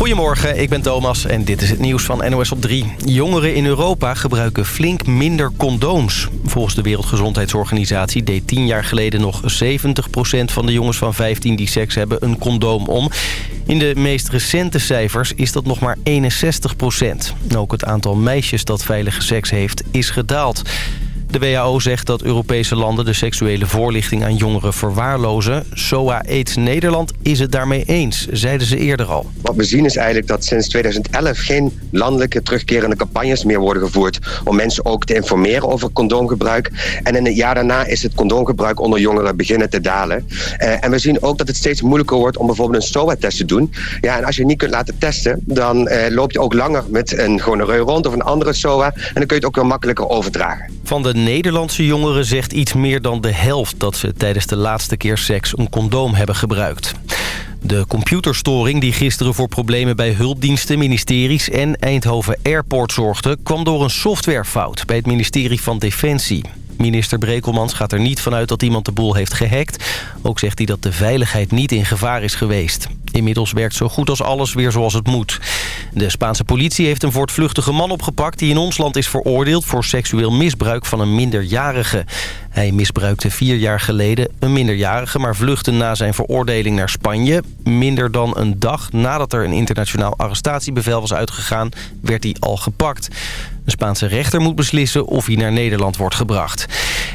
Goedemorgen, ik ben Thomas en dit is het nieuws van NOS op 3. Jongeren in Europa gebruiken flink minder condooms. Volgens de Wereldgezondheidsorganisatie deed 10 jaar geleden nog 70% van de jongens van 15 die seks hebben een condoom om. In de meest recente cijfers is dat nog maar 61%. Ook het aantal meisjes dat veilige seks heeft is gedaald. De WHO zegt dat Europese landen de seksuele voorlichting aan jongeren verwaarlozen. SOA AIDS Nederland is het daarmee eens, zeiden ze eerder al. Wat we zien is eigenlijk dat sinds 2011 geen landelijke terugkerende campagnes meer worden gevoerd... om mensen ook te informeren over condoomgebruik. En in het jaar daarna is het condoomgebruik onder jongeren beginnen te dalen. Uh, en we zien ook dat het steeds moeilijker wordt om bijvoorbeeld een SOA-test te doen. Ja, en als je niet kunt laten testen, dan uh, loop je ook langer met een gonoreu rond of een andere SOA. En dan kun je het ook weer makkelijker overdragen. Van de Nederlandse jongeren zegt iets meer dan de helft... dat ze tijdens de laatste keer seks een condoom hebben gebruikt. De computerstoring die gisteren voor problemen bij hulpdiensten, ministeries en Eindhoven Airport zorgde... kwam door een softwarefout bij het ministerie van Defensie. Minister Brekelmans gaat er niet vanuit dat iemand de boel heeft gehackt. Ook zegt hij dat de veiligheid niet in gevaar is geweest. Inmiddels werkt zo goed als alles weer zoals het moet. De Spaanse politie heeft een voortvluchtige man opgepakt... die in ons land is veroordeeld voor seksueel misbruik van een minderjarige. Hij misbruikte vier jaar geleden een minderjarige... maar vluchtte na zijn veroordeling naar Spanje. Minder dan een dag nadat er een internationaal arrestatiebevel was uitgegaan... werd hij al gepakt. De Spaanse rechter moet beslissen of hij naar Nederland wordt gebracht.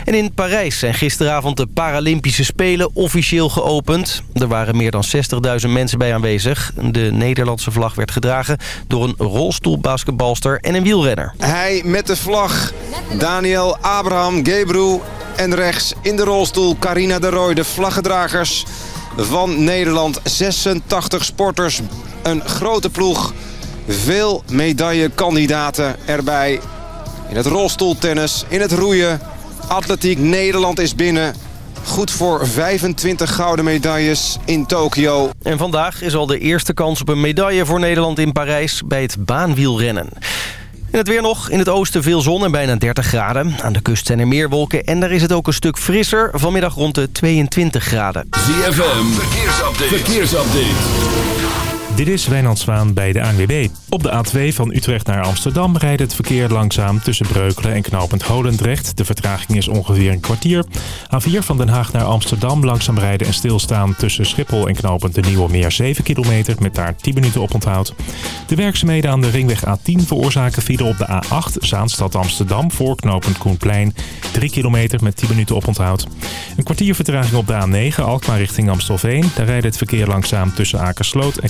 En in Parijs zijn gisteravond de Paralympische Spelen officieel geopend. Er waren meer dan 60.000 mensen bij aanwezig. De Nederlandse vlag werd gedragen door een rolstoelbasketbalster en een wielrenner. Hij met de vlag Daniel Abraham Gebru en rechts in de rolstoel Carina de Roy, de vlaggedragers van Nederland. 86 sporters, een grote ploeg. Veel medaillekandidaten erbij. In het rolstoeltennis, in het roeien. Atletiek Nederland is binnen. Goed voor 25 gouden medailles in Tokio. En vandaag is al de eerste kans op een medaille voor Nederland in Parijs bij het baanwielrennen. En het weer nog. In het oosten veel zon en bijna 30 graden. Aan de kust zijn er meer wolken en daar is het ook een stuk frisser. Vanmiddag rond de 22 graden. ZFM, verkeersupdate. verkeersupdate. Dit is Wijnand Zwaan bij de ANWB. Op de A2 van Utrecht naar Amsterdam rijdt het verkeer langzaam tussen Breukelen en knooppunt Holendrecht. De vertraging is ongeveer een kwartier. A4 van Den Haag naar Amsterdam langzaam rijden en stilstaan tussen Schiphol en knooppunt de Nieuwe Meer 7 kilometer met daar 10 minuten op onthoud. De werkzaamheden aan de ringweg A10 veroorzaken file op de A8 Zaanstad Amsterdam voor knooppunt Koenplein 3 kilometer met 10 minuten op onthoud. Een kwartier vertraging op de A9 Alkmaar richting Amstelveen. Daar rijdt het verkeer langzaam tussen Akersloot en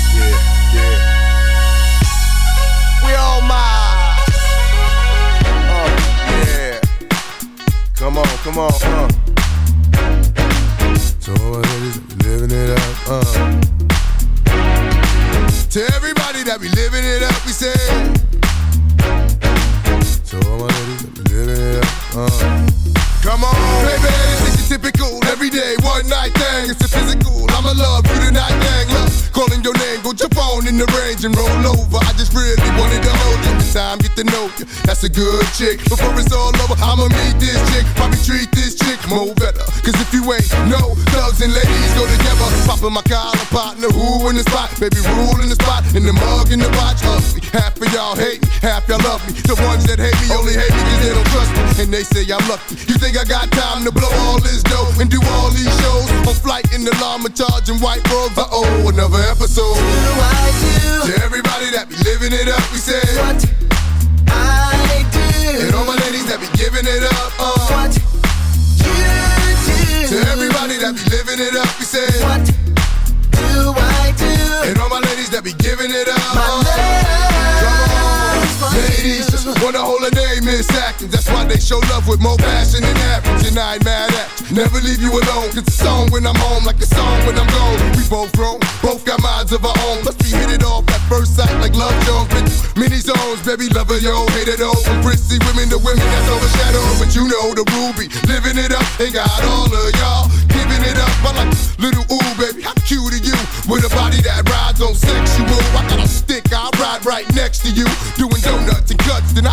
On, come on, uh. So ladies living it up, uh. To everybody that be living it up, we say. So all my that living it up, uh. Come on, baby, it's your typical everyday one night thing. It's a physical. I'ma love you tonight, dang. Look, calling your name, go jump on in the range and roll over. I just really wanted to hold you. Time, get to know you. That's a good chick. Before it's all over, I'ma meet this chick. Probably treat this chick more better. Cause if you ain't no thugs and ladies go together. Popping my collar partner, who in the spot? Baby, rule in the spot. In the mug, in the watch, ugly. Half of y'all hate me, half y'all love me. The ones that hate me only hate me cause they don't trust me. And they say I'm lucky. You think I got time to blow all this dough and do all these shows? On flight in the llama charging white robes. Uh oh, another episode. To everybody that be living it up, we say what I do. And all my ladies that be giving it up, uh. What you do. To everybody that be living it up, we say what do I do? And all my ladies that be giving it up. My love Come on. Ladies wanna hold a name in acting. That's why they show love with more passion than average. And I ain't mad at. Never leave you alone. Cause a song when I'm home, like a song when I'm gone. We both grown, both got minds of our own. Plus we hit it off at first sight like love Jones. Many zones, baby lover, yo, hate it all. From prissy women to women that's overshadowed. But you know the ruby, living it up. Ain't got all of y'all giving it up. I like little ooh, baby, how cute are you? With a body that rides on sexual. I got a stick, I ride right next to you. Doing and cuts, then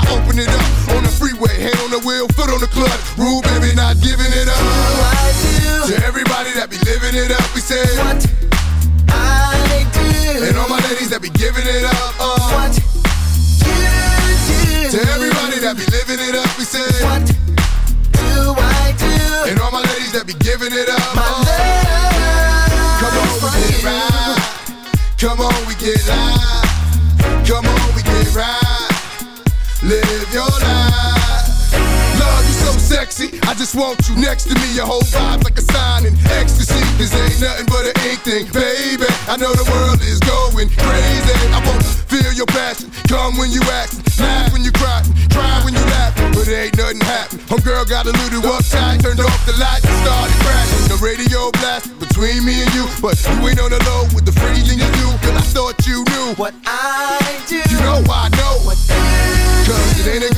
Your whole vibe's like a sign in ecstasy. This ain't nothing but an ink thing, baby. I know the world is going crazy. I wanna feel your passion. Come when you act, laugh when you cry, cry when you laugh. But it ain't nothing happen. Homegirl got a little uptight, turned off the lights and started crashing. The radio blast between me and you, but you ain't on the low with the freezing you do. Cause I thought you knew what I do. You know I know what Cause it ain't a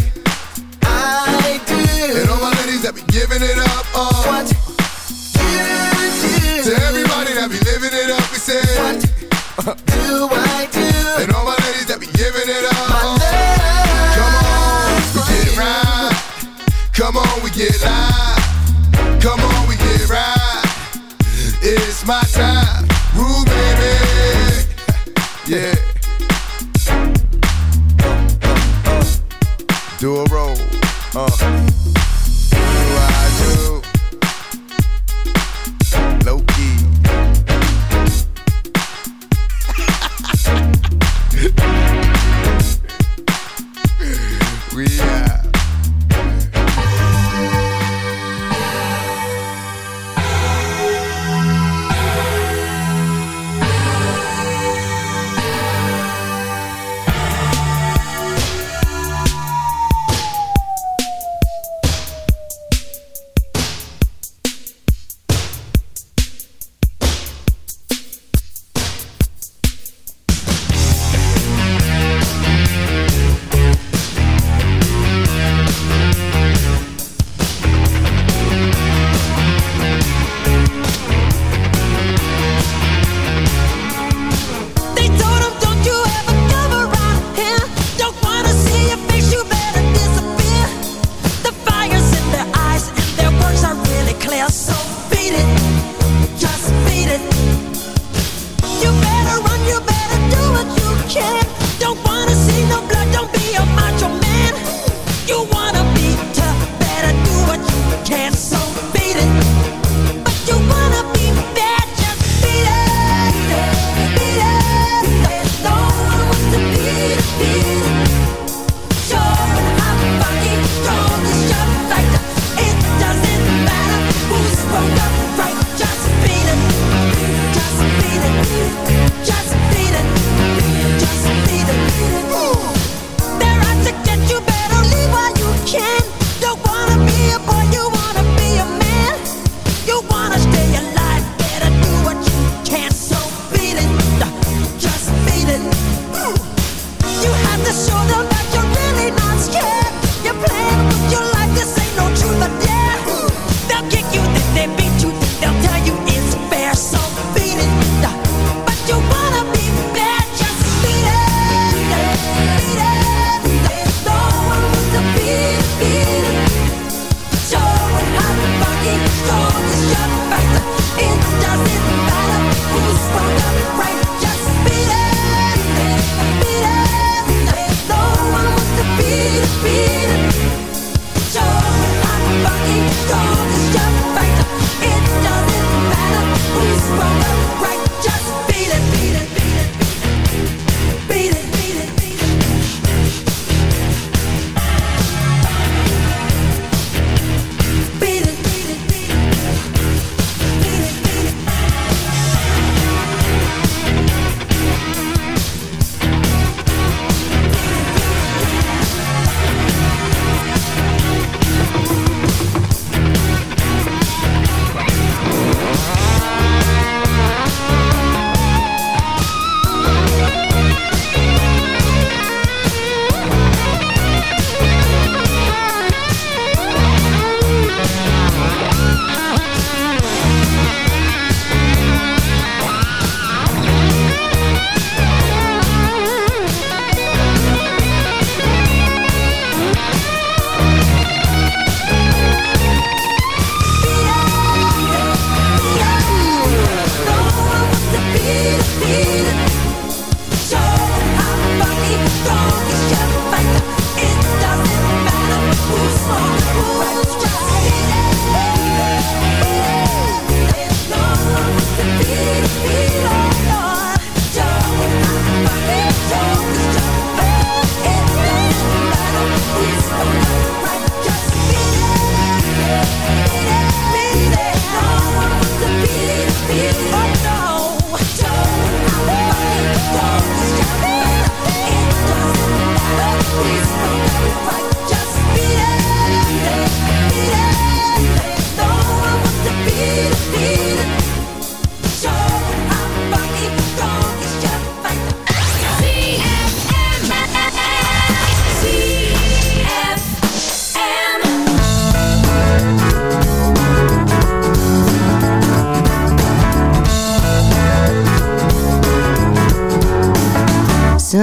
do I do? And all my ladies that be giving it up, my love come on, we get right. Come on, we get live.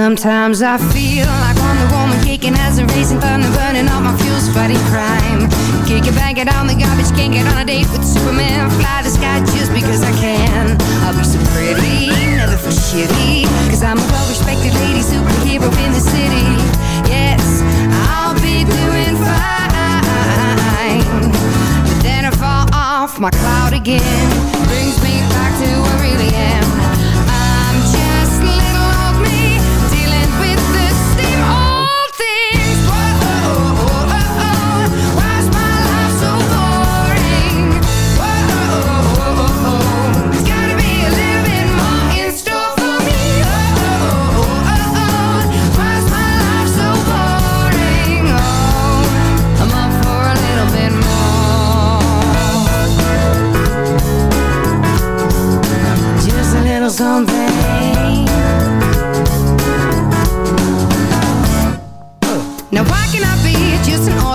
Sometimes I feel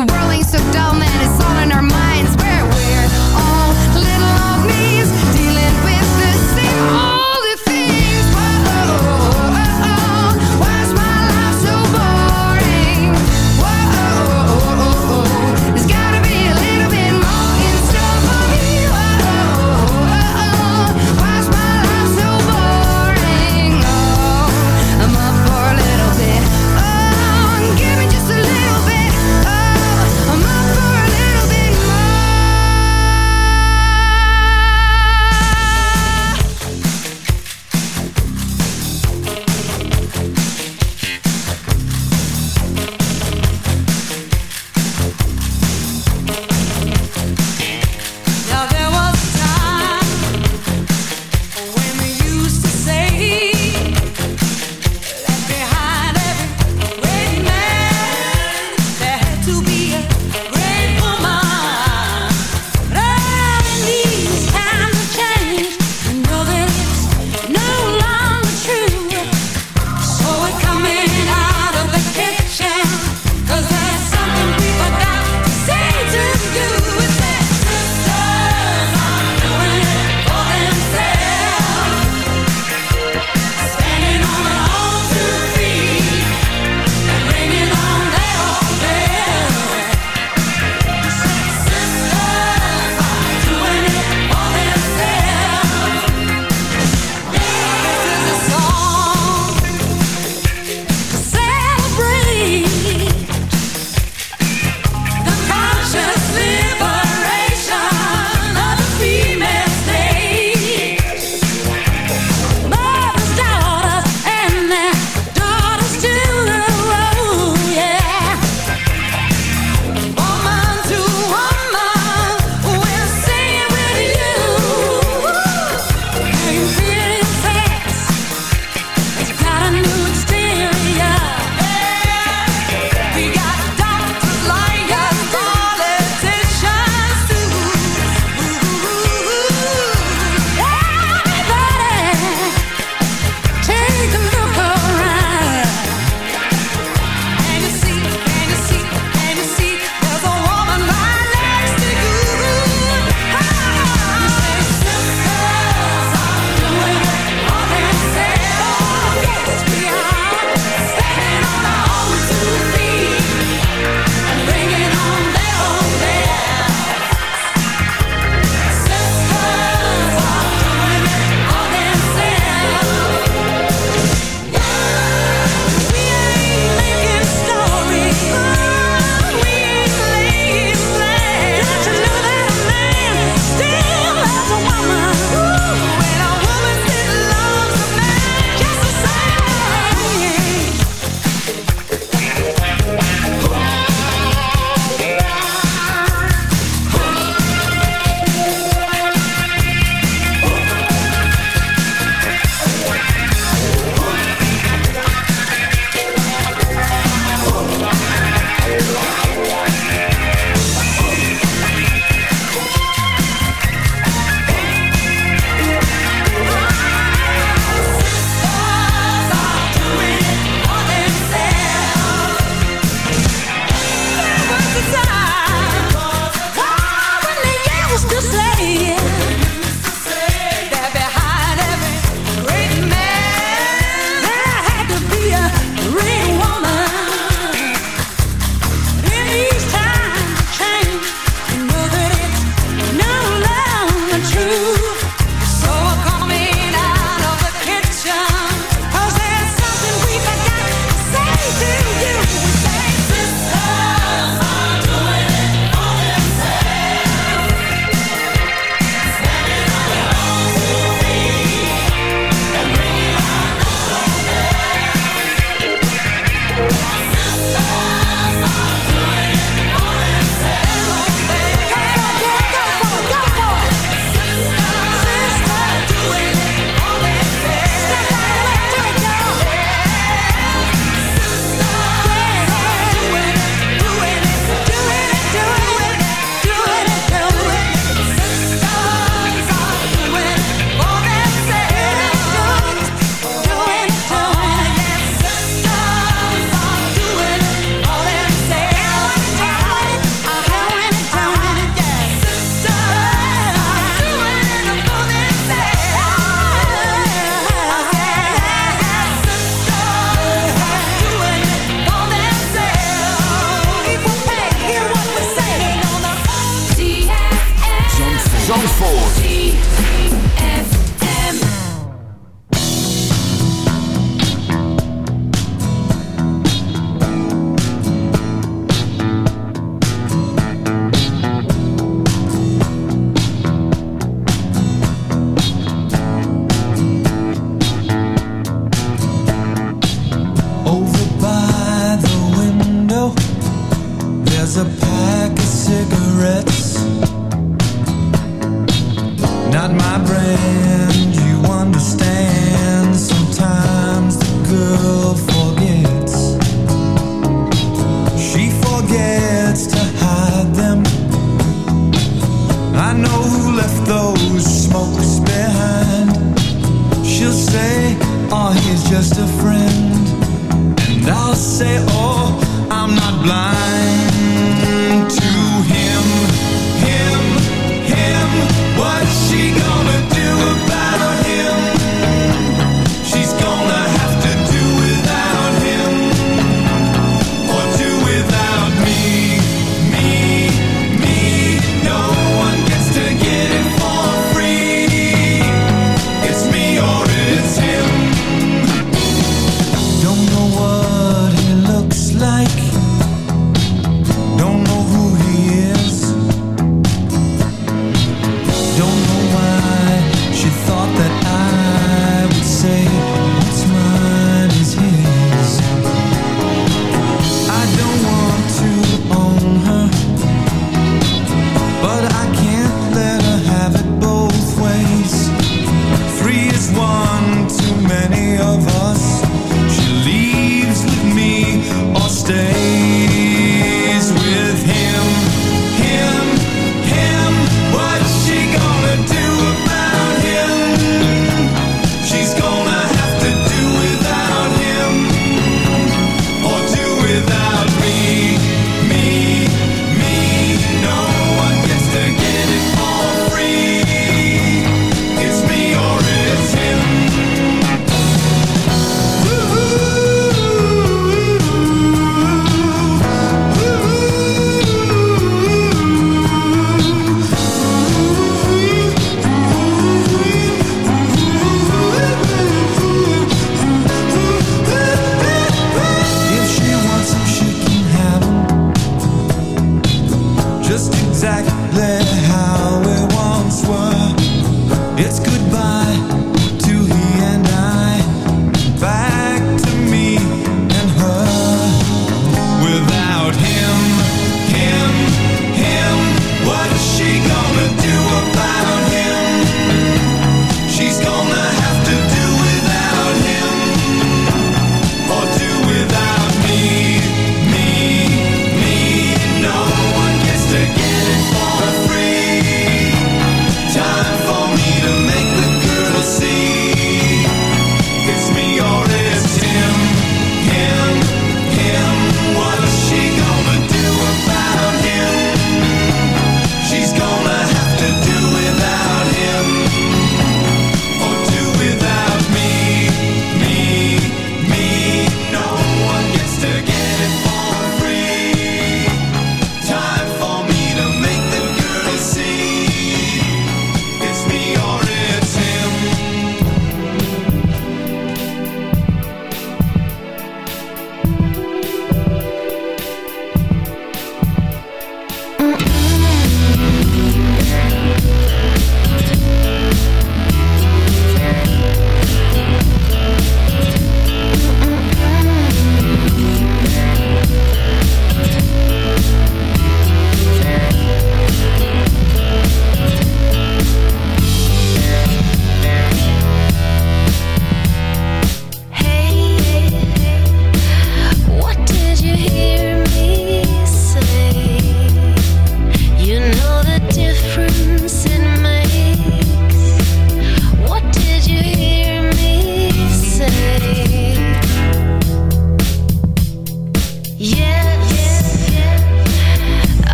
world ain't so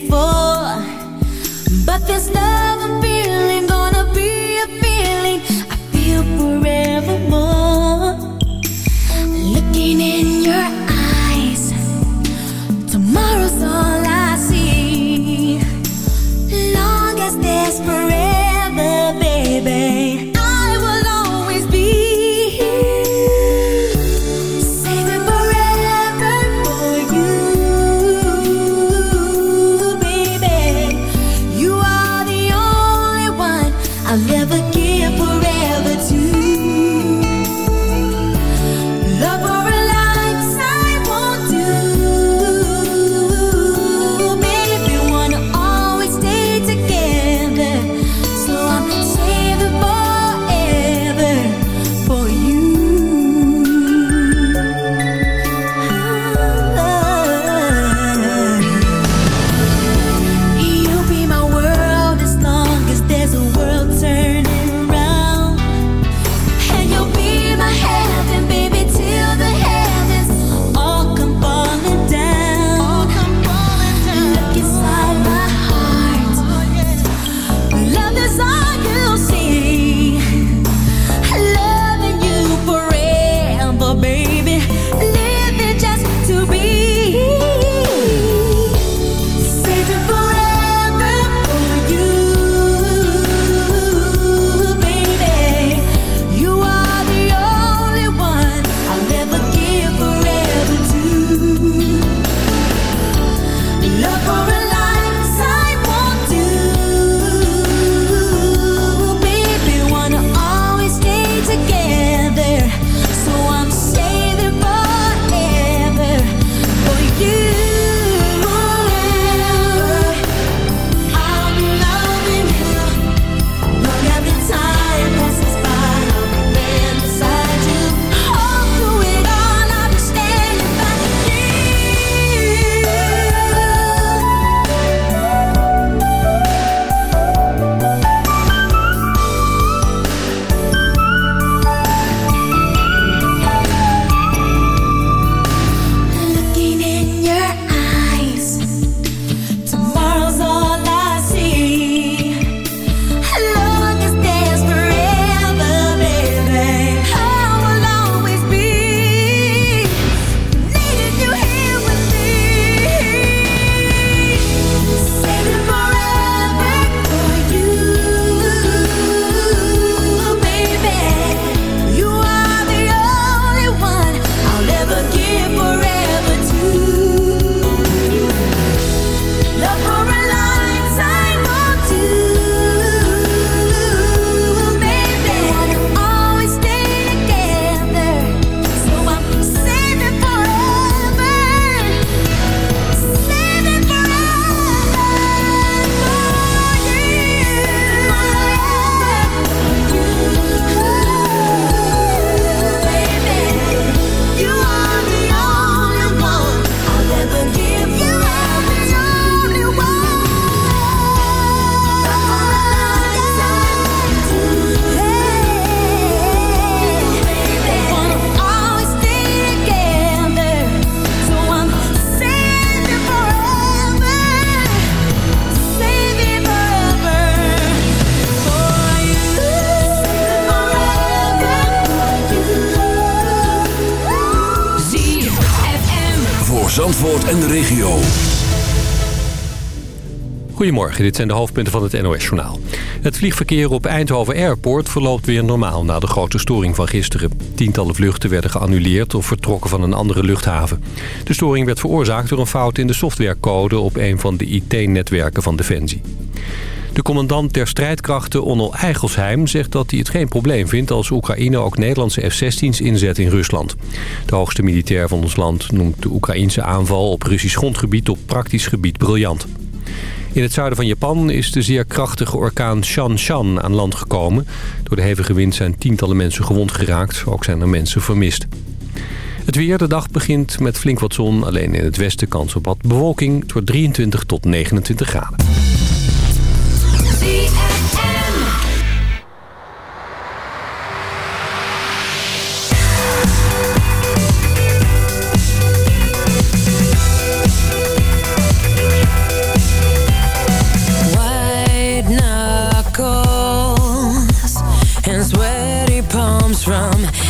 before. But this love a feeling, gonna be a feeling I feel forevermore. Zandvoort en de regio. Goedemorgen, dit zijn de hoofdpunten van het NOS-journaal. Het vliegverkeer op Eindhoven Airport verloopt weer normaal na de grote storing van gisteren. Tientallen vluchten werden geannuleerd of vertrokken van een andere luchthaven. De storing werd veroorzaakt door een fout in de softwarecode op een van de IT-netwerken van Defensie. De commandant der strijdkrachten Onel Eigelsheim zegt dat hij het geen probleem vindt als Oekraïne ook Nederlandse F-16's inzet in Rusland. De hoogste militair van ons land noemt de Oekraïnse aanval op Russisch grondgebied op praktisch gebied briljant. In het zuiden van Japan is de zeer krachtige orkaan Shanshan aan land gekomen. Door de hevige wind zijn tientallen mensen gewond geraakt. Ook zijn er mensen vermist. Het weer, de dag begint met flink wat zon. Alleen in het westen kans op wat bewolking. Het wordt 23 tot 29 graden. from.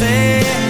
say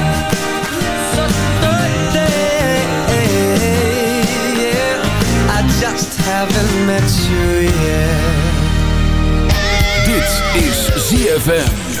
ZFM.